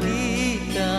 kita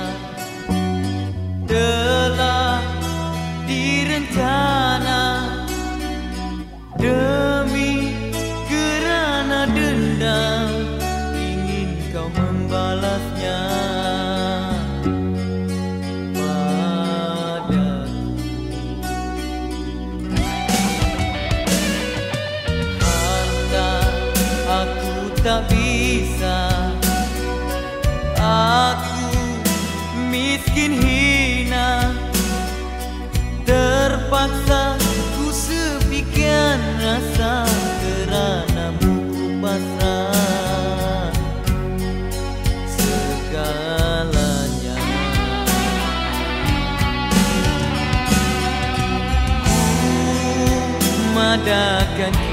adakan kita